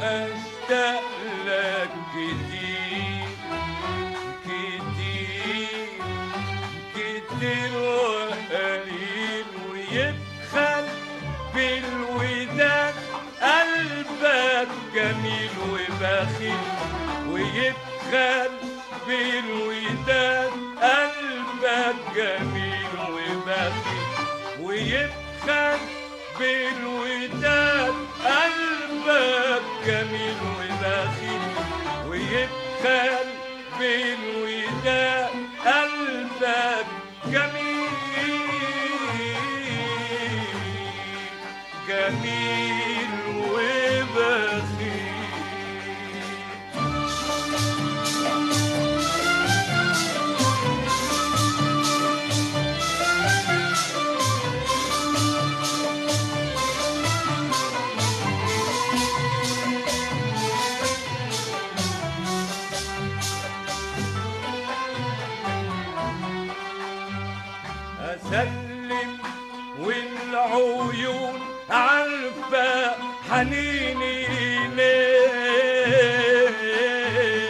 واشتاق لك كتير كتير كتير وقليل ويبخل بالوداد قلبك جميل وبخيل ويبخل بالوداد قلبك جميل وبخيل ويبخل بالوداد قلبك جميل وبخيل ويبخل بالوداد قلبك حنيني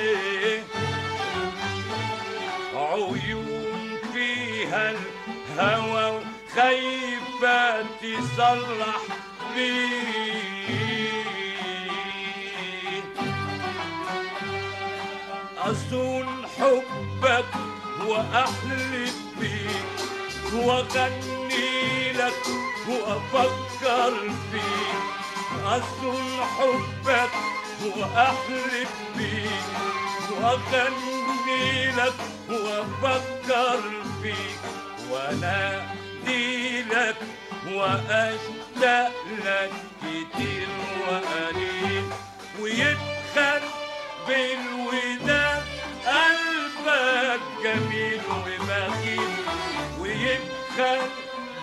ليه عيون فيها الهوى خايفة تصرح بيه أصون حبك وأحلف بيك وأغني لك وأفكر فيك. أصون حبك وأحلف بيك وأغني لك وأفكر فيك وأنادي لك وأشتاق لك كتير وقليل ويدخل بالوداد قلبك جميل وبخيل ويدخل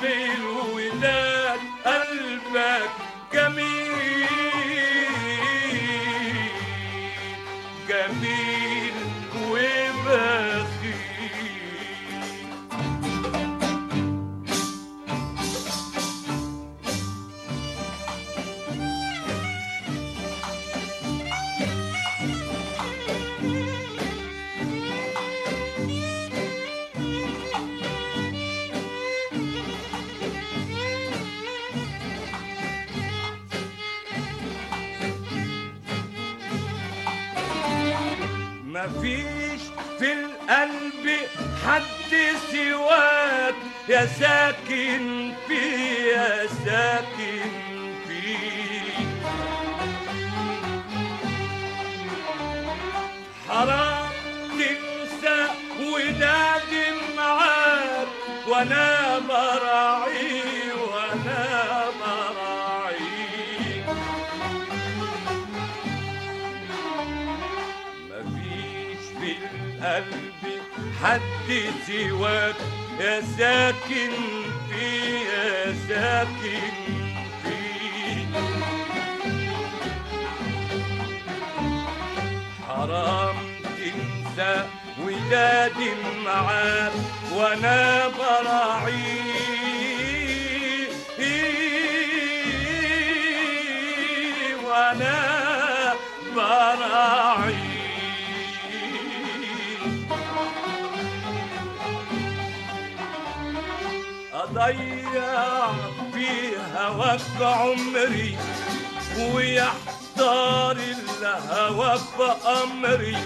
بالوداد قلبك جميل مفيش في القلب حد سواك. يا ساكن في يا ساكن في. حرام تنسى ودادي معاك. وأنا القلب حد سواك. يا ساكن في يا ساكن في. حرام تنسى ودادي معاك. وأنا براعي أضيع في هواك عمري ويحتار الهوى بأمري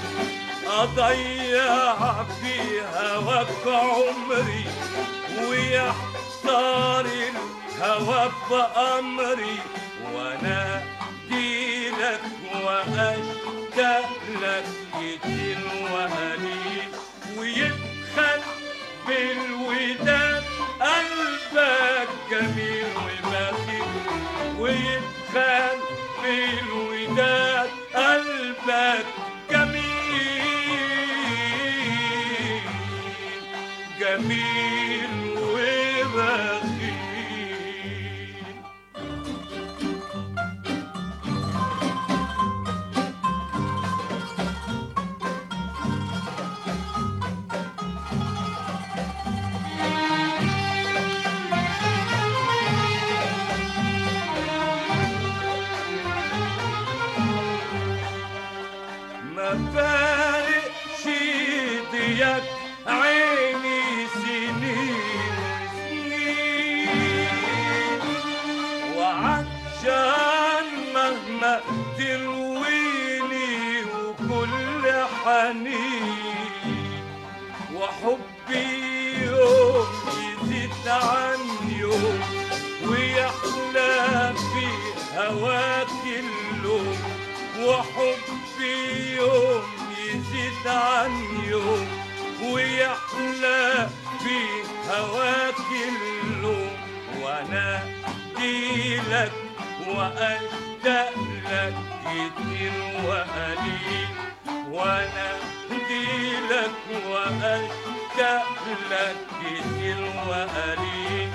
أضيع في هواك عمري ويحتار الهوى بأمري وأنا دينك وأشتاق لك كتير وقليل جميل وبخيل. ما فارقش ايديك عين حنين وحبي يوم يزيد عن يوم ويحلى في هواك اللوم وحبي يوم يزيد عن يوم ويحلى في هواك اللوم وأنا لك واشتاق لك كتير وقليل وأنا لك واشتاق لك كتير وقليل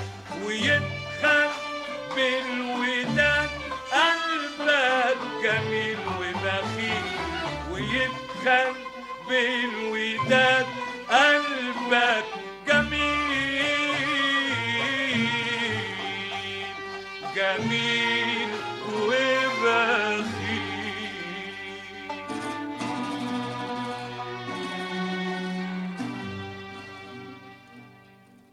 ويدخل بالوداد قلبك جميل وبخيل ويدخل بالوداد قلبك جميل جميل